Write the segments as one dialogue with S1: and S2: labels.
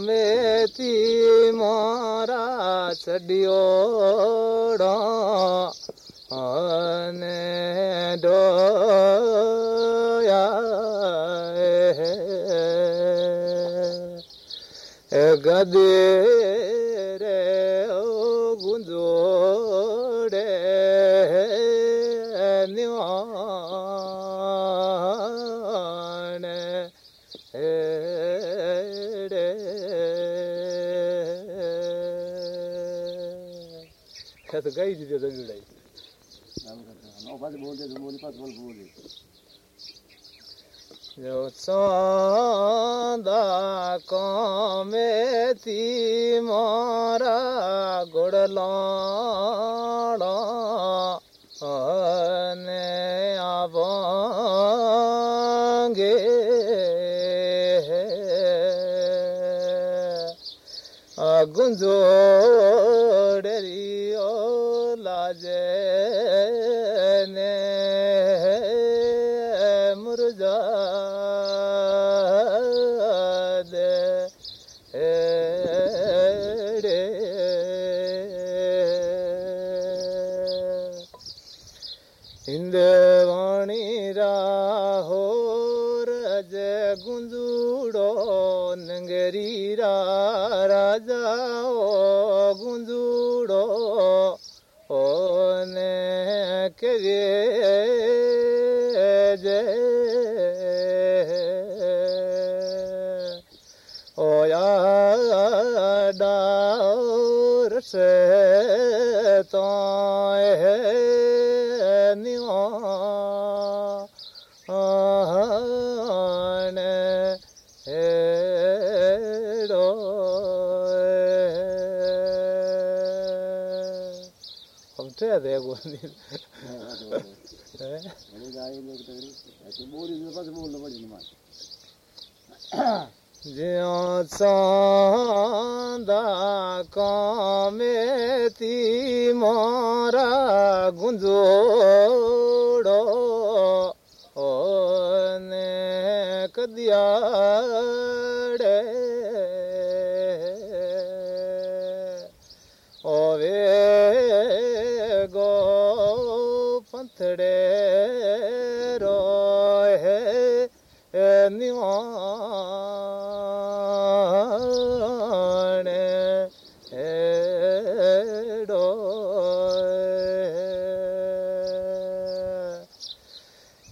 S1: में मारा मोरा छॾियो ने डोया गदे તો ગઈ દીધી રગડાઈ જો ચાંદા કોમેતી મારા ગોડલાડા અને આવાંગે આ
S2: इंद्रवाणी राहो, रज गुंजूड़ो, नंगरी रा, राजाओ, गुंजूड़ो, ओ ने कवे जे ओ या डाओ, रसे बोली बस बोलना पड़ेगी मार ज्यो चांदा कामेती मोरा गुंजो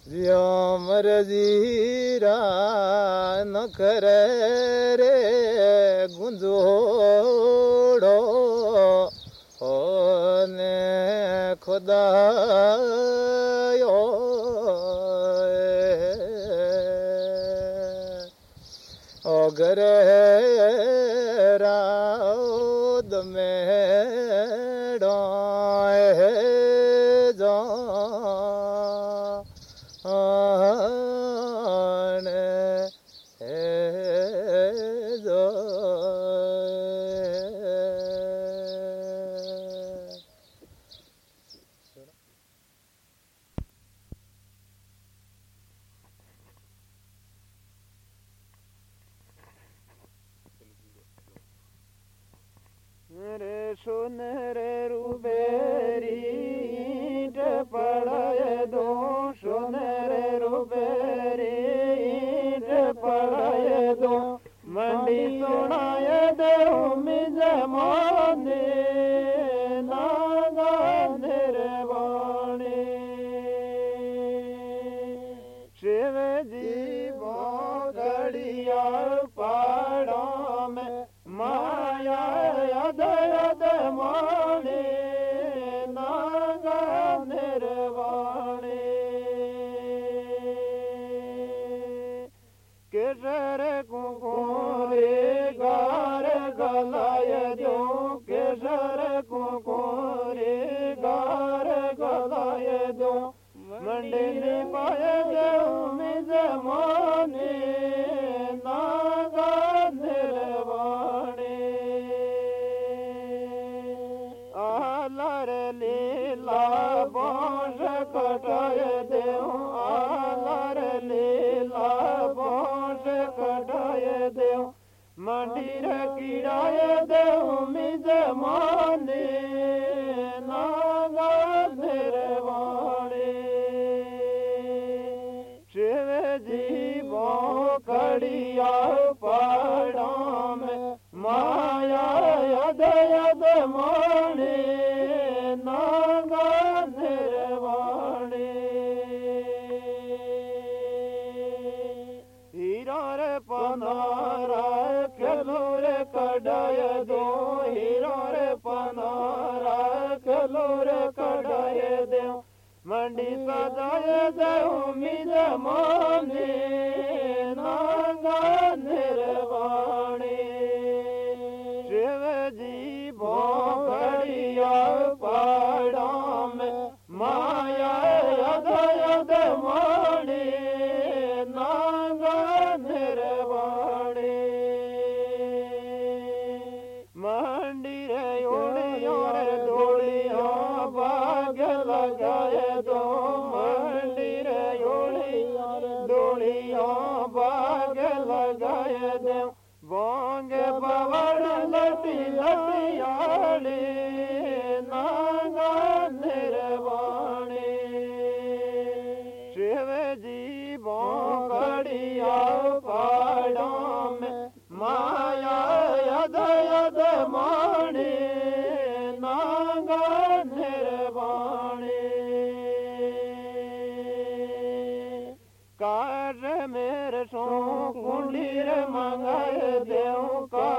S2: व्योमर जीरा न कर रे गुंजोड़ो ओ ने खुदा मंदिर किराए देऊ मिज माने नागा निर्वाणे शिव जी पड़ा में माया यद यद माने खेलो रे कडाय दो मंडी सजाए दे उम्मीद माने नागा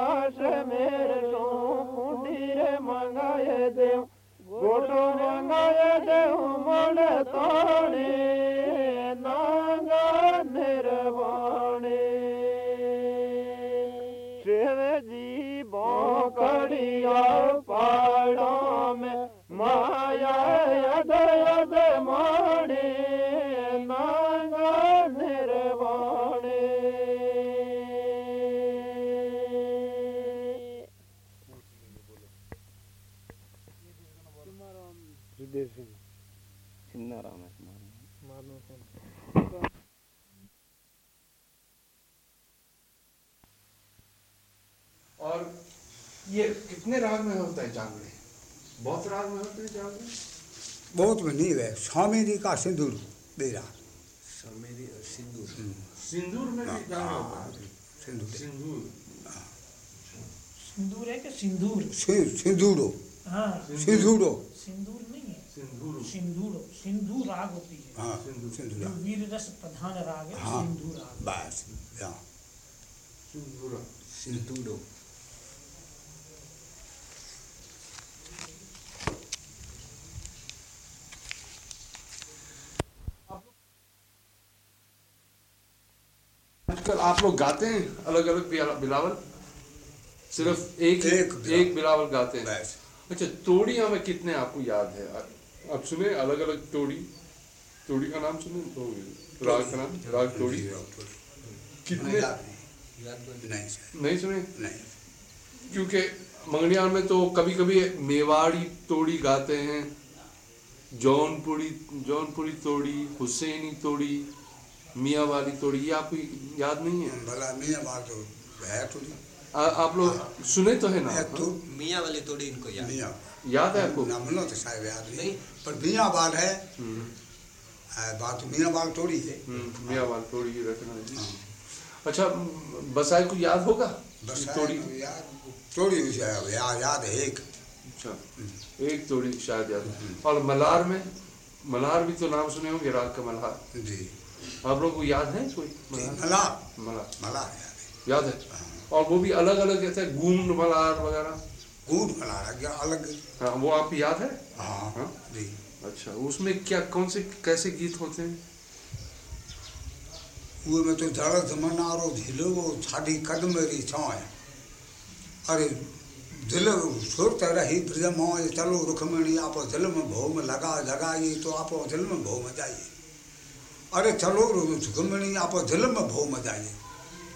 S2: લાશ મેર શું કુંડી રે મંગાય
S3: દેવ ગોટો
S4: મંગાય દેવ મળ તોણે નાગા નિર્વાણે શિવજી બોકડિયા बहुत में
S5: नहीं है स्वामी जी का सिंदूर? बेरा
S4: सिंदूर में भी जागरण होता है
S5: सिंदूर
S4: सिंदूर।
S6: सिंदूर है कि सिंदूर?
S5: सिंदूरो।
S6: हाँ।
S5: सिंदूरो।
S6: सिंदूर नहीं है।
S4: सिंदूर।
S6: सिंदूर। सिंदूर राग होती है।
S5: हाँ
S4: सिंदूर।
S6: वीर रस प्रधान राग है
S5: हाँ।
S6: सिंदूर राग।
S5: बस हाँ।
S4: सिंदूर।
S5: सिंदूरो।
S4: आजकल आप लोग गाते हैं अलग अलग बिलावल? सिर्फ़ एक
S5: एक बिलावल।
S4: एक बिलावल गाते हैं? अच्छा तोड़ियाँ में कितने आपको याद है? आप- सुने अलग अलग तोड़ी। तोड़ी का नाम सुने? तो राग का नाम? राग तोड़ी? कितने
S5: नहीं। नहीं।
S4: सुने।
S5: नहीं
S4: क्योंकि मंगलियान में तो कभी कभी मेवाड़ी तोड़ी गाते हैं जौनपुरी जौनपुरी तोड़ी हुसैनी तोड़ी मियाँ वाली तोड़ी ये आपको याद नहीं है?
S5: भला मियाँ बात तो है
S4: आ, आप लोग सुने तो है ना?
S5: है तो
S7: मियाँ वाली तोड़ी इनको याद।
S5: मियाँ।
S4: याद है आपको?
S5: नामनो तो शायद याद नहीं
S7: नहीं।
S5: पर मियाँ बाल है।
S4: हम्म,
S5: बात तो मियाँ बाल थोड़ी है।
S4: हम्म, मियाँ वाली तोड़ी ही रखना जी
S5: हाँ।
S4: अच्छा बसाई को याद होगा? तोड़ी
S5: तो याद थोड़ी याद याद है एक।
S4: अच्छा एक तोड़ी शायद याद और मलार में? मलार भी तो नाम सुने होंगे राग का मल्हार
S5: जी।
S4: आप लोग को याद है कोई? मल्हार
S5: मला मला याद है
S4: याद है? और वो भी अलग अलग जैसे गूंद मलार वगैरह?
S5: गुड़ मला या अलग?
S4: हाँ वो आपको याद है?
S5: हाँ
S4: हाँ?
S5: जी।
S4: अच्छा उसमें क्या कौन से कैसे गीत होते हैं?
S5: उहे में तो जड़ जमनारो झिलो छाड़ी कदमेरी छाए। अरे दिल सुरत रही ब्रजम ये चलो रुखमणी आप दिल में भो में लगा लगाइए तो आप दिल में भो में जाइए। अरे चलो रुखमणी आप दिल में भो में जाइए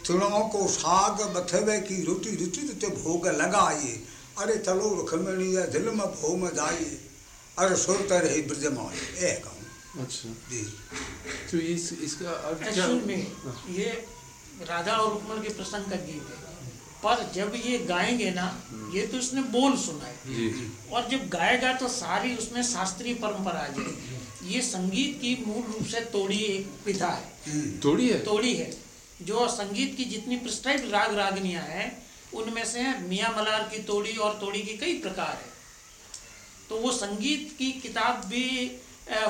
S5: तिणों को साग बथवे की रोटी रुचि रुचि भोग लगाइए अरे चलो रुखमणी ये दिल में भो में जाइए अरे सुरत रही ब्रजम ए कहूँ
S4: अच्छा।
S5: जी।
S4: तो इस इसका अर्थ क्या?
S6: में ये राधा और रुक्मण के प्रसंग का गीत है। पर जब ये गाएँगे ना ये तो इसने बोल सुना है। और जब गाएगा तो सारी उसमें शास्त्रीय परंपरा आ जाएगी। ये संगीत की मूल रूप से तोड़ी एक विधा है।
S4: तोड़ी है?
S6: तोड़ी है। जो संगीत की जितनी प्रिस्क्राइब राग रागनियाँ हैं उनमें से मियाँ मलार की तोड़ी और तोड़ी की कई प्रकार है। तो वो संगीत की किताब भी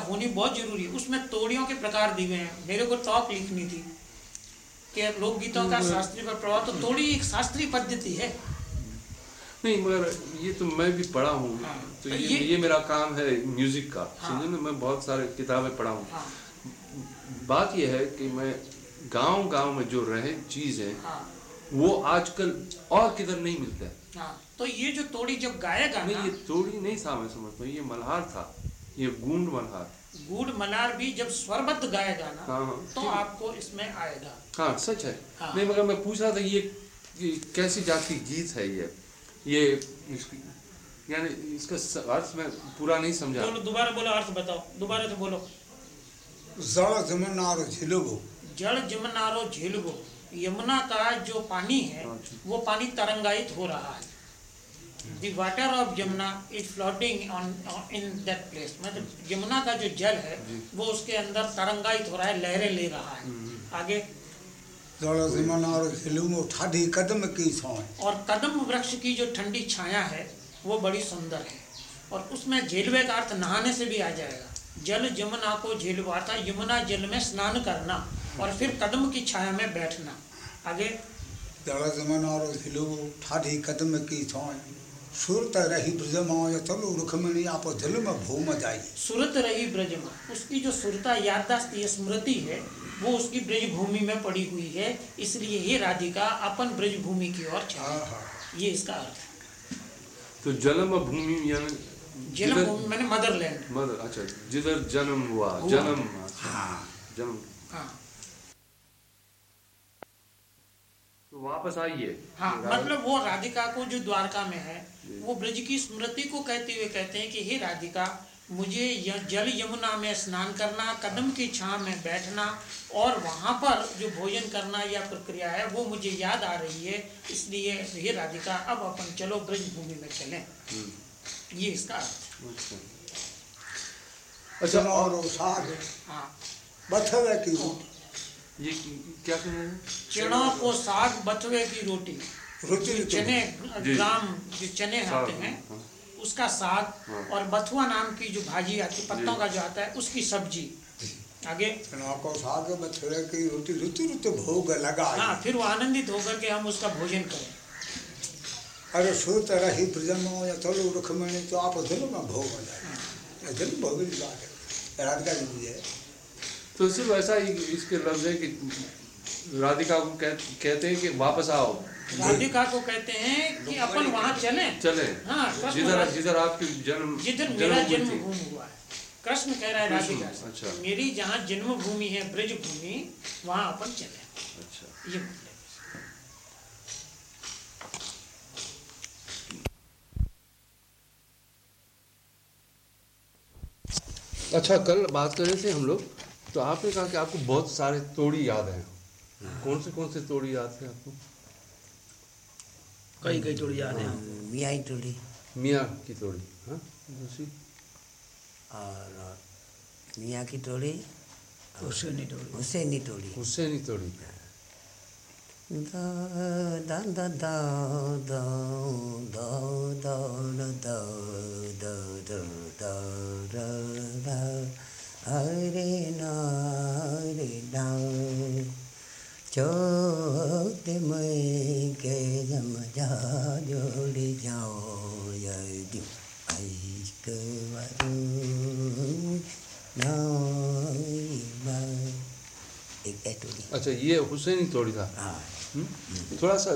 S6: होनी बहुत ज़रूरी है। उसमें तोड़ियों के प्रकार दिए हुए हैं। मेरे को टॉक लिखनी थी कि लोकगीतों का शास्त्रीय पर प्रभाव तो तोड़ी एक शास्त्रीय पद्धति है।
S4: नहीं मगर ये तो मैं भी पढ़ा हूँ।
S6: हाँ,
S4: तो
S6: तो
S4: ये
S6: ये-
S4: ये मेरा काम है म्यूज़िक का।
S6: हाँ।
S4: समझे ना मैं बहुत सारे किताबें पढ़ा हूँ।
S6: हाँ।
S4: बात यह है कि मैं गाँव गाँव में जो रहे चीज़ है
S6: हाँ।
S4: वो आजकल और किधर नहीं मिलता है।
S6: हाँ। तो ये जो तोड़ी जब गाएगा
S4: नहीं ये तोड़ी नहीं था मैं समझता हूँ ये मल्हार था। ये गूंड मल्हार।
S6: गूढ़ मलार भी जब स्वरबद्ध गाएगा ना
S4: हाँ, हाँ,
S6: तो आपको इसमें आएगा।
S4: हाँ सच है।
S6: हाँ।
S4: नहीं मगर मैं पूछ रहा था ये, ये कैसी जाति गीत है ये? ये यानी इसका अर्थ मैं पूरा नहीं समझा।
S6: दोबारा बोलो अर्थ बताओ। दोबारा से बोलो।
S5: जल जमनार झिलगो।
S6: जल जमनारो झेलगो। यमुना का जो पानी है। वो पानी तरंगायित हो रहा है। The water of Yamuna is floating on in that place मतलब यमुना का जो जल है वो उसके अंदर तरंगायित हो रहा है लहरें ले रहा है। आगे?
S5: जल जमनार झिलगो ठाडी कदम की छाए
S6: और कदम वृक्ष की जो ठंडी छाया है वो बड़ी सुंदर है। और उसमें झेलवे का अर्थ नहाने से भी आ जाएगा। जल यमुना को झेलवाता यमुना जल में स्नान करना और फिर कदम की छाया में बैठना। आगे।
S5: जल जमनार झिलगो ठाडी कदम की छाए सुरत रही ब्रजमाय चलो रुखमणी आप दिल में भूम जाई।
S6: सुरत रही ब्रज में उसकी जो सुरता याददाश्त स्मृति है वो उसकी ब्रज भूमि में पड़ी हुई है इसलिए ये राधिका अपन ब्रज भूमि की ओर चली।
S5: हाँ हाँ
S6: ये इसका अर्थ है।
S4: तो जन्म भूमि
S6: जन्म
S4: जिधर
S6: भूमि मैंने मदरलैंड।
S4: मदर अच्छा जिधर जन्म हुआ
S6: हुआ।
S4: जन्म
S5: हाँ।
S4: जन्म।
S6: हाँ।
S4: तो वापस आइए।
S6: हाँ मतलब वो राधिका को जो द्वारका में है वो ब्रज की स्मृति को कहते हुए कहते हैं कि हे राधिका मुझे य, जल यमुना में स्नान करना कदम की छां में बैठना और वहाँ पर जो भोजन करना या प्रक्रिया है वो मुझे याद आ रही है। इसलिए हे राधिका अब अपन चलो ब्रज भूमि में चलें। ये इसका अर्थ।
S4: अच्छा। अच्छा और
S5: साग
S6: हाँ।
S5: बथवे की रोटी।
S4: ये क्या कह रहे हैं?
S6: चनों को साग बथवे की रोटी।
S5: रोटी तो-
S6: चने ग्राम जो चने आते हैं
S4: हाँ।
S6: उसका साग
S4: हाँ।
S6: और बथुआ नाम की जो भाजी आती पत्तों का जो आता है उसकी सब्ज़ी। आगे।
S5: को साग बथवे की रोटी ऋतु ऋतु भोग लगा
S6: हाँ फिर वो आनंदित होकर के हम उसका भोजन करें।
S5: अरे सुरत रही ब्रजमाय चलो रुखमणी तो आप दिल में भोग जाए। दिल भोग बात है। राधिका जी है।
S4: तो सिर्फ़ ऐसा ही इसके लफ्ज है कि राधिका को कह, कहते हैं कि वापस आओ।
S6: राधिका को कहते हैं कि अपन वहाँ चले।
S4: चले।
S6: हाँ,
S4: जिधर जिधर आपकी जन्म
S6: जिधर मेरा
S4: जन्मभूमि
S6: जन्म भूमि हुआ है। कृष्ण कह रहा है राधिका
S4: अच्छा।
S6: मेरी जहाँ जन्म भूमि है ब्रज भूमि वहाँ अपन चले।
S4: अच्छा।
S6: ये मतलब
S4: अच्छा कल बात कर रहे थे हम लोग तो आपने कहा कि आपको बहुत सारे तोड़ी याद हैं। कौन से कौन से तोड़ी याद थे आपको?
S7: कई कई जोड़ी आ रहे हैं
S8: मियाँ की टोली
S4: मियाँ की टोली हाँ दूसरी
S8: और मियाँ की टोली
S7: हुसैनी टोली
S8: हुसैनी टोली
S4: हुसैनी
S8: टोली हरे नारे डाल चौथ के
S4: अच्छा ये हुसैनी तोड़ी था।
S8: हाँ।
S4: हम्म? थोड़ा सा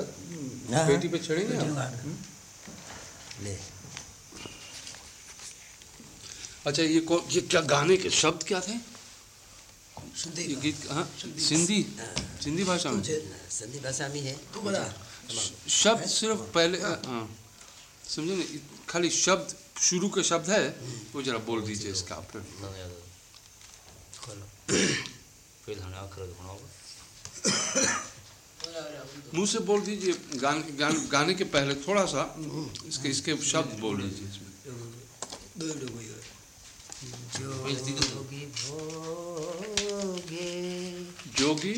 S8: हाँ।
S4: पेटी पे चढ़ेंगे। हम्म?
S8: ले।
S4: अच्छा ये कौन ये क्या गाने के शब्द क्या थे? ये गीत हाँ सिंधी सिंधी भाषा में।
S8: संधि भाषा में है
S7: तू बता
S4: शब्द सिर्फ़ पहले हाँ समझे ना खाली शब्द शुरू के शब्द है वो जरा बोल दीजिए इसका आप
S8: खोलो फिर हमने अखर बनाओ
S4: मुँह से बोल दीजिए गान, गान, गाने के पहले थोड़ा सा इसके इसके शब्द बोल दीजिए इसमें।
S8: जोगी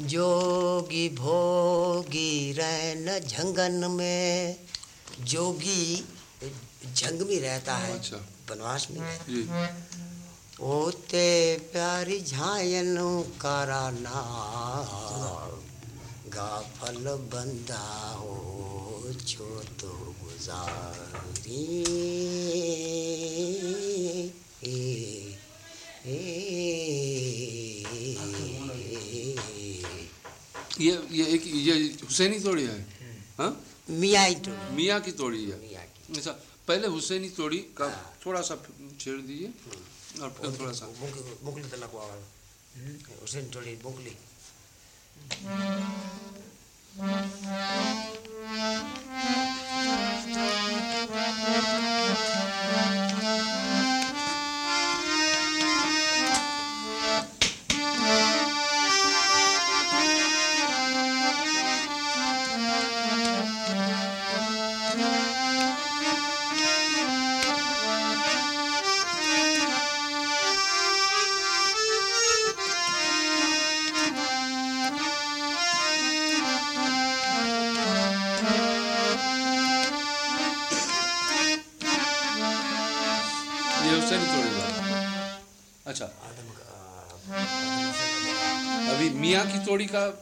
S4: जोगी
S8: भोगी रैन झंगन में। जोगी जंग में रहता है
S4: अच्छा।
S8: वनवास में। ओते प्यारी झायन कराना गाफल बंदा हो छो तो गुजारी।
S4: ये ये एक ये हुसैनी तोड़ी है? मिया
S8: मियाँ ही तोड़ी।
S4: मियाँ की तोड़ी है?
S8: मियाँ
S4: अच्छा पहले हुसैनी तोड़ी का थोड़ा सा छेड़ दीजिए और फिर थोड़ा सा।
S8: बुकली तलाक हुआ लगवा हुसैन तोड़ी मुकली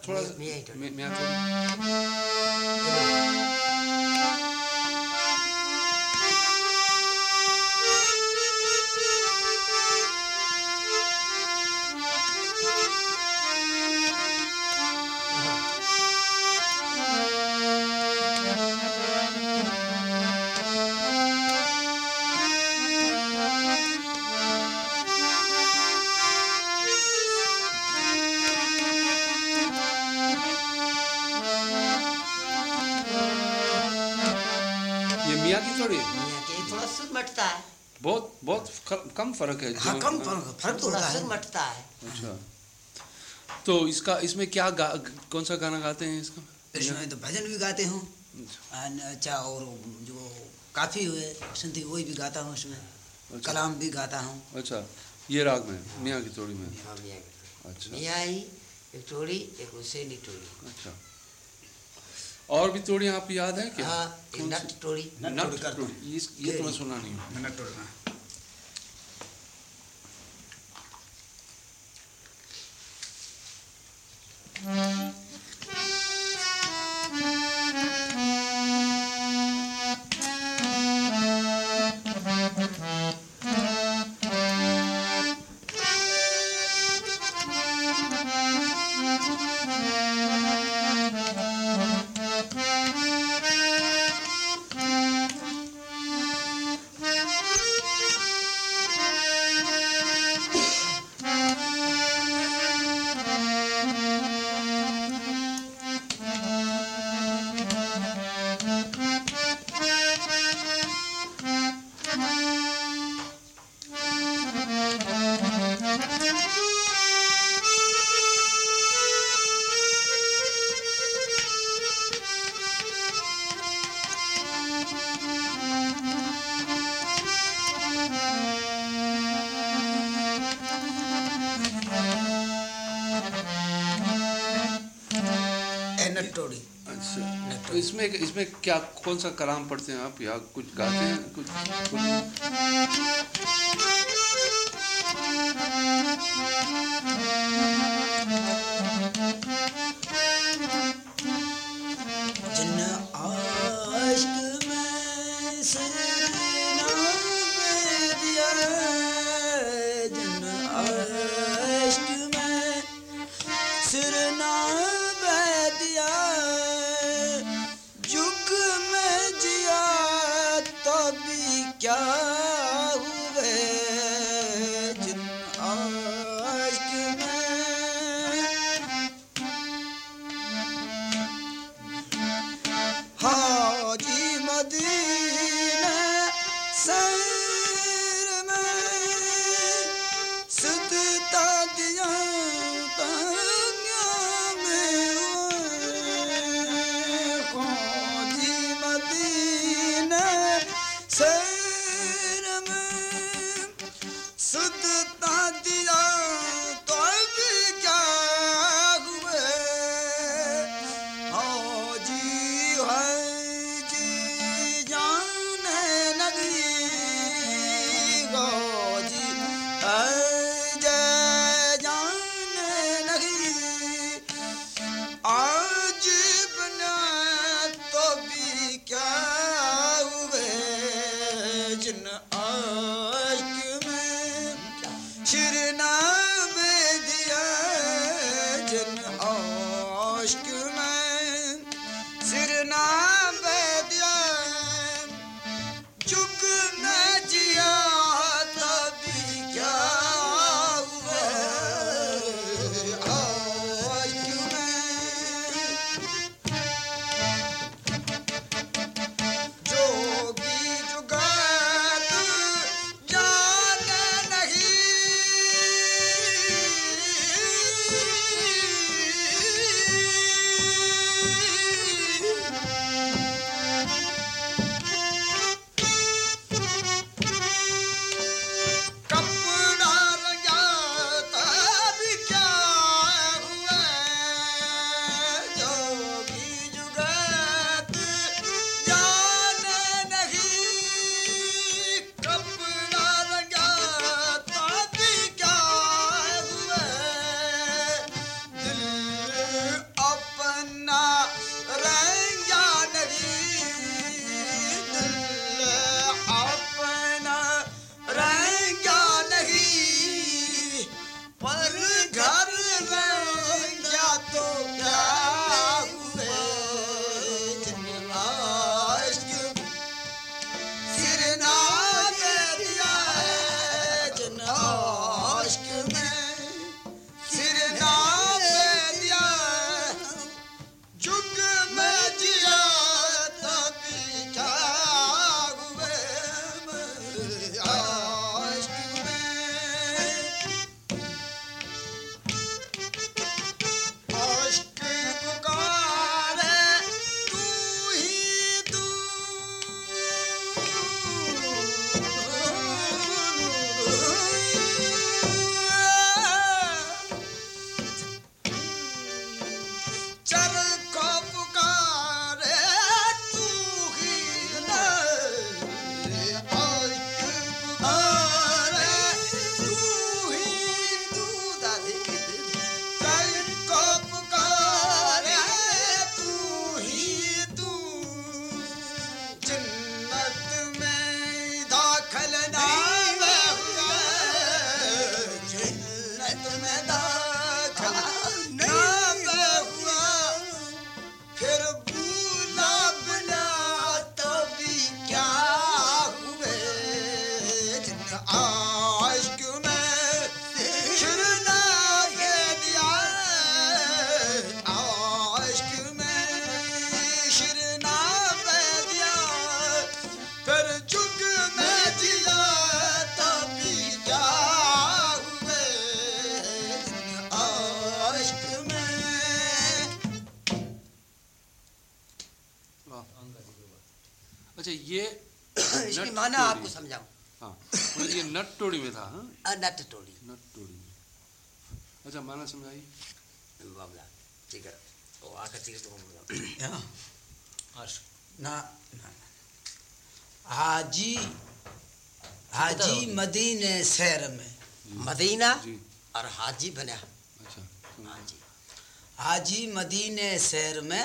S4: तोड़ी
S8: का
S4: थोड़ा सा
S8: मियाँ की
S4: बहुत बहुत कम फ़र्क है
S7: हाँ कम फ़र्क फ़र्क तो होता है।
S8: मटता है।
S4: अच्छा। तो इसका इसमें क्या गा, कौन सा गाना गाते हैं इसका?
S7: इसमें तो भजन भी गाते हूँ। अच्छा। और जो काफ़ी हुए संति वही भी गाता हूँ उसमें। कलाम भी गाता हूँ।
S4: अच्छा ये राग में मियाँ की तोड़ी में?
S8: हाँ मियाँ की
S4: अच्छा।
S8: मियाँ ही एक टोड़ी एक हुसैनी टोड़ी
S4: अच्छा। और भी तोड़ी आप याद है क्या?
S8: हाँ? नट टोड़ी
S7: नट तोड़ी।
S4: ये तुम्हें सुना नहीं।
S7: नट टोड़ना ए नट
S4: अच्छा। तो इसमें इसमें क्या कौन सा कलाम पढ़ते हैं आप? या कुछ गाते हैं? कुछ, कुछ
S8: अनट टोली
S4: नट में अच्छा माना समझाइए
S8: बाबला ठीक है वो आकर ठीक तो हम बताओ
S7: हाँ ना ना हाजी हाजी मदीने शहर में
S8: मदीना और हाजी बना
S4: अच्छा।
S8: हाजी
S7: हाजी मदीने शहर में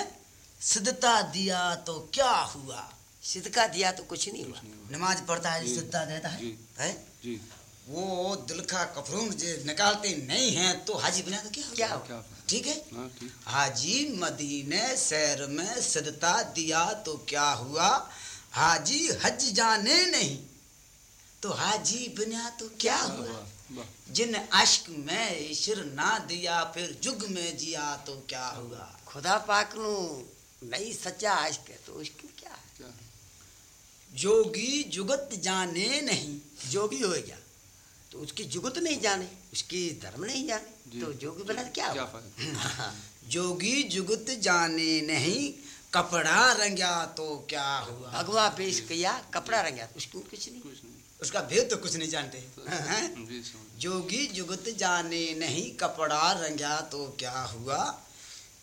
S7: सिद्धता दिया तो क्या हुआ
S8: सिदका दिया तो कुछ नहीं हुआ
S7: नमाज़ पढ़ता है सिद्धता देता है
S4: जी।
S7: है
S4: जी
S7: वो दिल का कफरून जो निकालते नहीं हैं तो हाजी बना तो क्या
S8: क्या
S4: क्या
S7: ठीक है?
S4: हाँ ठीक।
S7: हाजी मदीने शहर में सिद्धता दिया तो क्या हुआ? हाजी हज जाने नहीं। तो हाजी बना तो क्या हुआ। जिन अश्क में ईश्वर ना दिया फिर जुग में जिया तो क्या हुआ?
S8: खुदा पाक नु नहीं सच्चा अश्क है तो उसकी क्या है?
S7: जोगी जुगत जाने नहीं।
S8: जोगी हो गया। तो उसकी जुगत नहीं जाने उसकी धर्म नहीं जाने। तो जोगी बना क्या
S4: क्या
S8: हुआ?
S7: जोगी जुगत जाने नहीं कपड़ा रंगा तो क्या हुआ?
S8: भगवा पेश किया कपड़ा रंगा तो उसमें कुछ नहीं।
S4: कुछ नहीं।
S7: उसका भेद तो कुछ नहीं जानते। हैं? जोगी जुगत जाने नहीं कपड़ा रंगा तो क्या हुआ?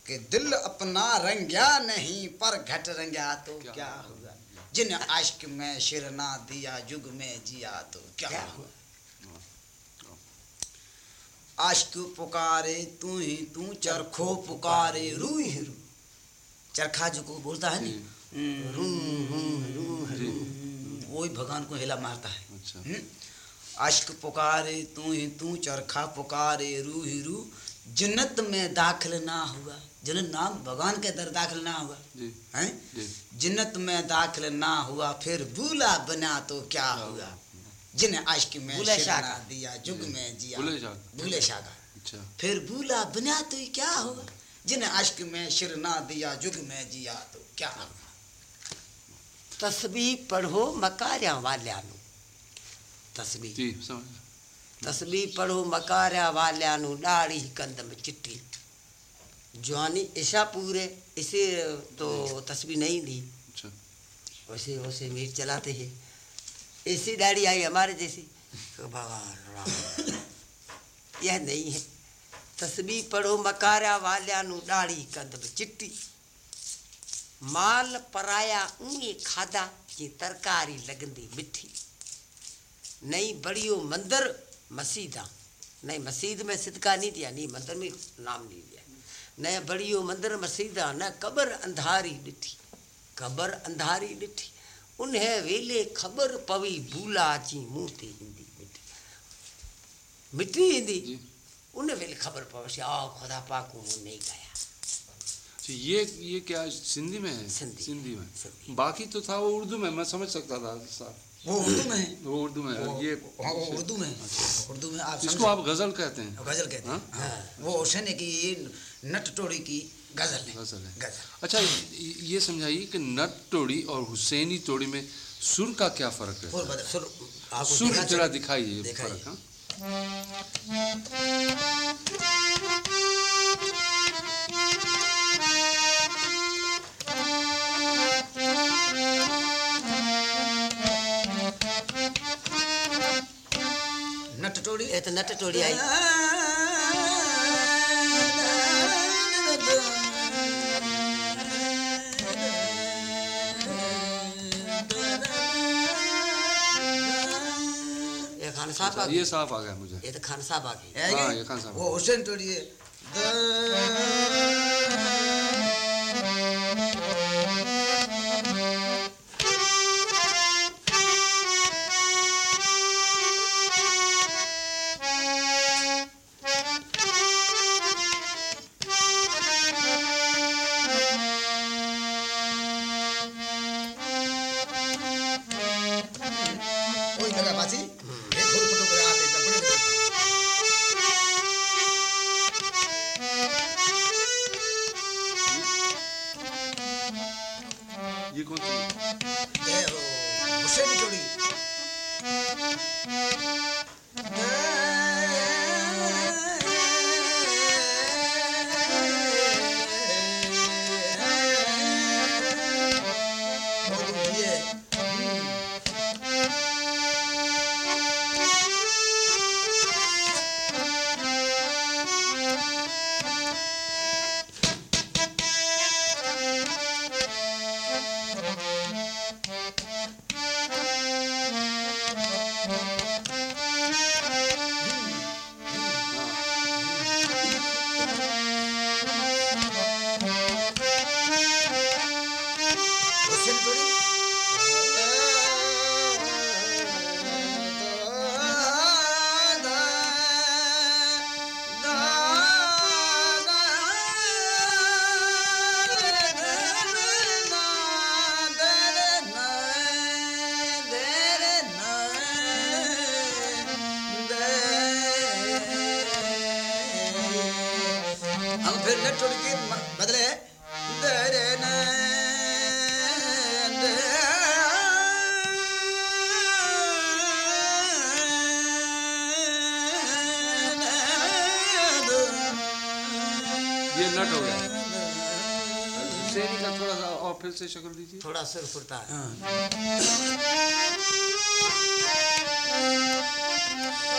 S7: कि दिल अपना रंगा नहीं पर घट रंगा तो
S4: क्या
S7: क्या
S4: हुआ?
S7: जिन आश्क में शिर ना दिया जुग में जिया तो क्या
S8: क्या
S7: हुआ? आशिक पुकारे तू ही तू चरखो पुकारे रू ही रू। चरखा जो को बोलता है
S4: जी।
S7: ना रू रू रू वो ही भगवान को हिला मारता है।
S4: अच्छा।
S7: हम्म? अश्क पुकारे तू ही तू चरखा पुकारे रू ही रू। जन्नत में दाखिल ना हुआ। जन्नत नाम भगवान के दर दाखिल ना हुआ।
S4: जी।
S7: हैं?
S4: जी।
S7: जन्नत में दाखिल ना हुआ फिर भूला बना तो क्या हुआ? जिन आशिक में
S8: शाह
S7: दिया जुग में जिया।
S4: भूले शाह।
S7: भूले शाह का
S4: अच्छा।
S7: फिर भूला बना तो क्या होगा? जिन आशिक में शिर ना दिया जुग में जिया तो क्या होगा?
S8: तस्बीह पढ़ो मकारिया वालिया नु तस्बीह
S4: जी समझ गया।
S8: तस्बीह पढ़ो मकारिया वालिया नु डाढ़ी कंद में चिट्टी जवानी ऐसा पूरे इसे तो तस्बीह नहीं दी।
S4: अच्छा।
S8: वैसे वैसे मीट चलाते हैं। ऐसी दाढ़ी आई हमारे जैसी। तो भगवान राम, यह नहीं है। तस्बीह पढ़ो, मकारा वालिया नु दाढ़ी कंद चिट्टी। माल पराया ऊँगे खाधा जी तरकारी लगंदी मिठी। नई बड़ियो मंदिर, मसीदा। नहीं मसीद में सिदका नहीं दिया नहीं मंदिर में नाम नहीं दिया। न बड़ियो मंदिर, मसीदा, न कबर अंधारी ॾिठी कबर अंधारी ॾिठी उन वेले ख़बर पवी भूला अची मुँह ते ईंदी मिठी मिठी ईंदी
S4: जी
S8: वेले ख़बर पवसी आ खुदा पाक मूं नहीं गाया।
S4: तो ये ये क्या सिंधी में है?
S8: सिंधी।
S4: सिंधी में।
S8: सिंधी।
S4: बाकी तो था वो उर्दू में मैं समझ सकता था साहब।
S7: वो उर्दू में है।
S4: वो उर्दू में है ये
S7: हाँ, उर्दू में उर्दू में आप
S4: इसको आप गज़ल कहते हैं।
S7: गज़ल कहते हैं। हाँ, वो हुसैन की नट टोड़ी की गज़ल है
S4: गज़ल है
S7: गज़ल
S4: अच्छा ये समझाइए कि नट टोड़ी और हुसैनी टोड़ी में सुर का क्या फ़र्क है
S8: सुर
S4: सुर जरा दिखाइए। फ़र्क हाँ?
S7: नट टोड़ी
S8: ये तो नट टोड़ी आई खान साहब आ गए।
S4: ये साफ़ आ गया मुझे।
S8: ये तो खान साहब आ गए।
S7: है वो Hussain Todi incontri. Eh, oh,
S4: lo? नट हो गया। शेरी का थोड़ा सा और फिर से शक्ल दीजिए।
S8: थोड़ा सिर फुरता है।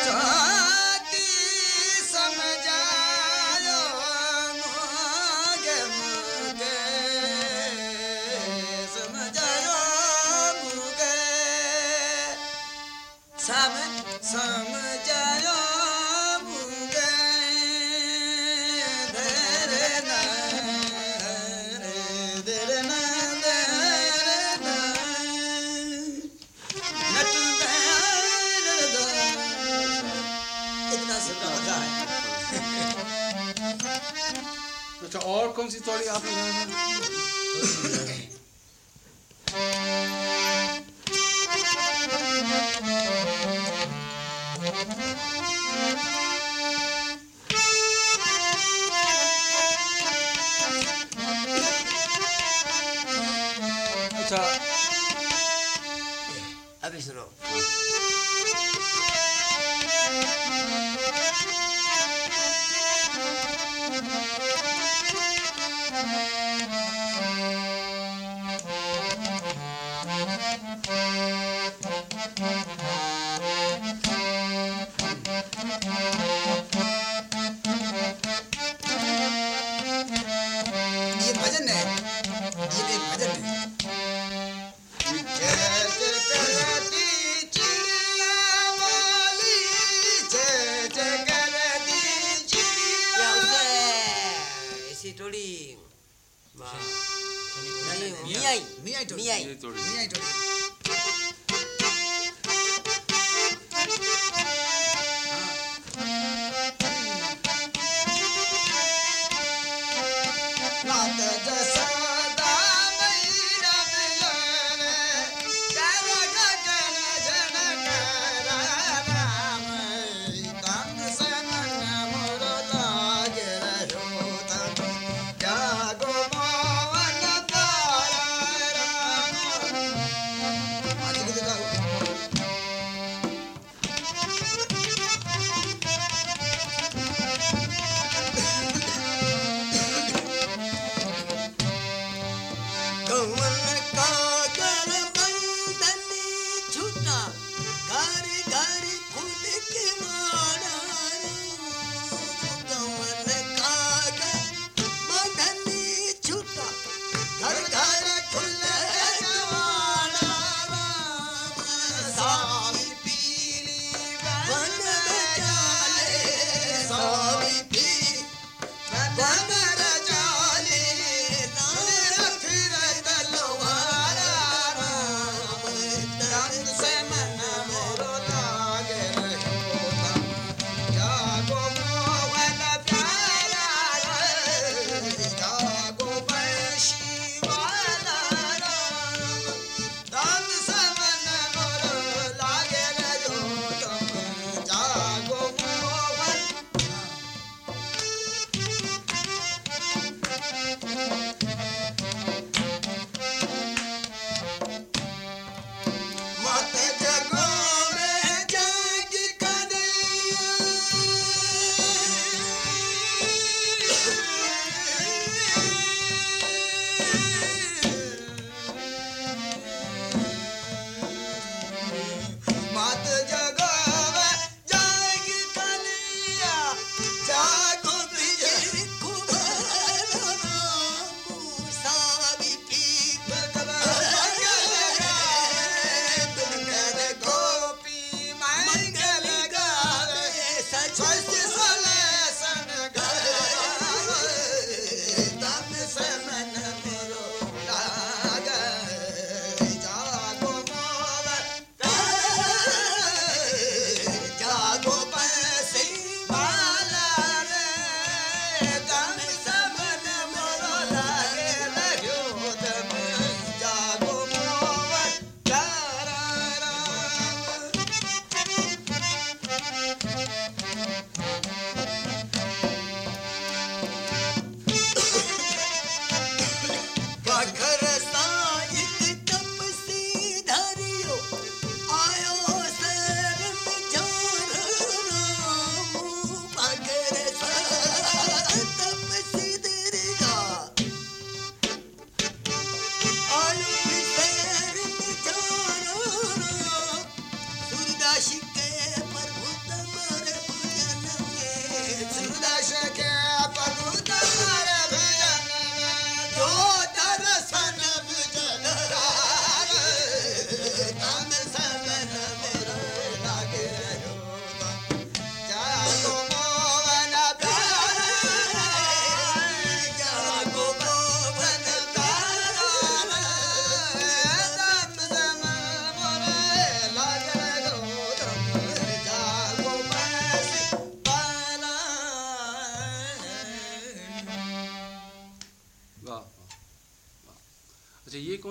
S7: चाटी थोड़ी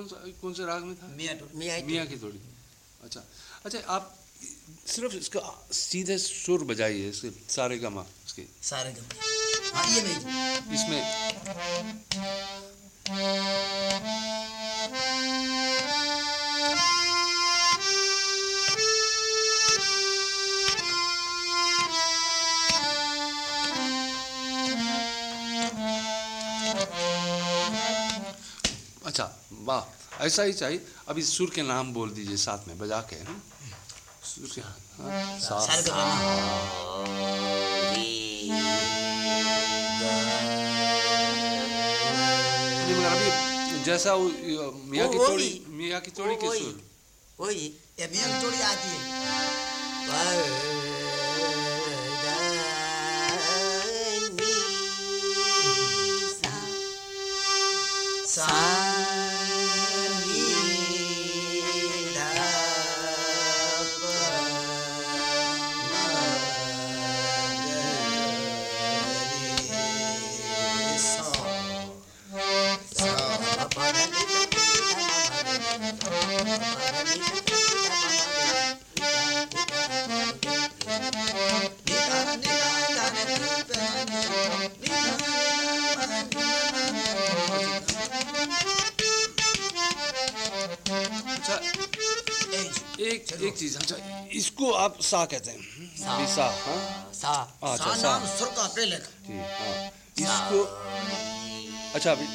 S4: कौन सा कौन से राग में था?
S7: मियाँ
S8: मियाँ की
S4: मियाँ की थोड़ी अच्छा। अच्छा आप सिर्फ़ इसका सीधे सुर बजाइए इसके सारे गमा इसके।
S7: सारे गमा हाँ ये नहीं।
S4: इसमें। अच्छा वाह। ऐसा ही चाहिए। अभी सुर के नाम बोल दीजिए साथ में बजा के हाँ? सुर के हाँ, सा
S7: सारे
S4: मगर अभी जैसा वो, मियाँ की
S8: वो वही।
S4: मियाँ की तोड़ी के सुर।
S8: वही
S7: ये मियाँ की तोड़ी आती है।
S4: अच्छा आप सा कहते हैं। अभी सा हाँ?
S8: सा।
S4: अच्छा
S7: सा
S4: सा।
S7: नाम सुर का पहले का
S4: ठीक हाँ। इसको अच्छा अभी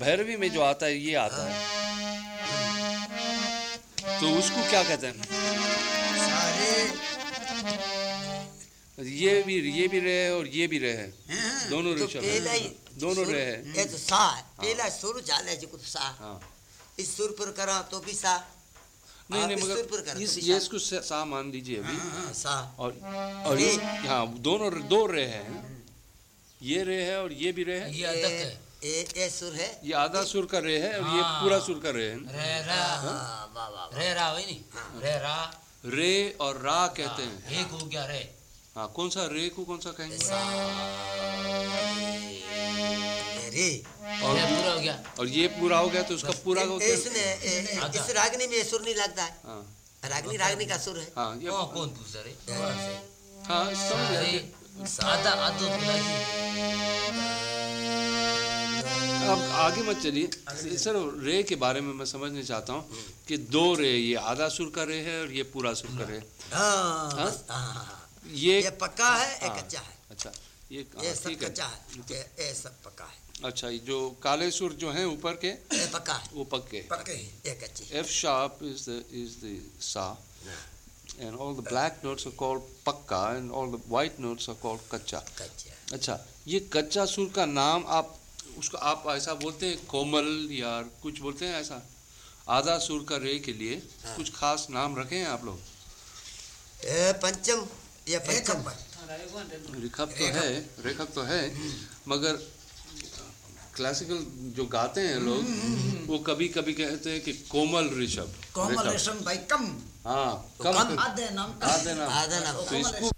S4: भैरवी में जो आता है ये आता है। तो उसको क्या कहते हैं?
S7: सारे
S4: ये भी ये भी रहे और ये भी रहे हैं। दोनों
S8: तो ही
S4: हैं। दोनों रहे हैं।
S8: ये तो सा है। पहला सुर चाले जी कुछ सा।
S4: हाँ।
S8: इस सुर पर करा तो भी सा।
S4: नहीं नहीं मगर इस ये
S8: सा।
S4: इसको सा मान लीजिए अभी।
S8: हाँ, सा।
S4: और और ये हाँ दोनों दो रे हैं। ये रे है और ये भी रे है।
S6: ये अदक है।
S8: ये ये सुर है।
S4: ये आधा सुर का रे है और ये
S6: हाँ।
S4: पूरा सुर का रे है।
S6: रे रा।
S8: हाँ।
S6: रे रा वही नहीं। रे रा।
S4: रे और रा कहते हैं।
S6: एक हो गया रे।
S4: हाँ कौन सा रे को कौन सा कहेंगे?
S8: रे
S4: और
S6: ये पूरा हो गया।
S4: और ये पूरा हो गया तो उसका पूरा हो गया।
S8: इसमें ए-
S6: आधा।
S8: इस रागनी में सुर नहीं लगता है।
S4: हाँ।
S8: रागनी रागनी का सुर है।
S4: हाँ ये
S6: ओ कौन दूसरा रे
S4: हाँ समझ
S6: आधा आधो
S4: अब आगे मत चलिए। सर रे के बारे में मैं समझना चाहता हूँ कि दो रे ये आधा सुर का रे है और ये पूरा सुर का रे है।
S8: हाँ,
S4: हाँ?
S8: हाँ, हाँ, हाँ।
S4: ये
S8: ये पक्का है
S4: हाँ।
S8: कच्चा है।
S4: अच्छा ये
S8: ये
S4: हाँ,
S8: सब
S4: ठीक है।
S8: कच्चा है। ये ये सब पक्का है।
S4: अच्छा ये जो काले सुर जो हैं ऊपर के
S8: पक्का है।
S4: वो पक्के।
S7: पक्के ही
S8: ये कच्ची है
S4: F sharp is the is the sa, and all the black notes are called pakka, and all the white notes are called kacha.
S8: कच्चा
S4: अच्छा ये कच्चा सुर का नाम आप उसको आप ऐसा बोलते हैं कोमल या कुछ बोलते हैं ऐसा? आधा सुर का रे के लिए हाँ। कुछ खास नाम रखे हैं आप लोग।
S8: पंचम ये पंचम।
S7: नंबर
S4: रिखब तो है रेखब तो है मगर क्लासिकल जो गाते हैं लोग वो कभी कभी कहते हैं कि कोमल ऋषभ।
S7: कोमल ऋषभ भाई कम।
S4: हाँ
S8: तो
S4: कम
S7: आधे नाम
S4: आधे नाम
S8: आधे नाम
S4: तो इसको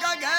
S7: ga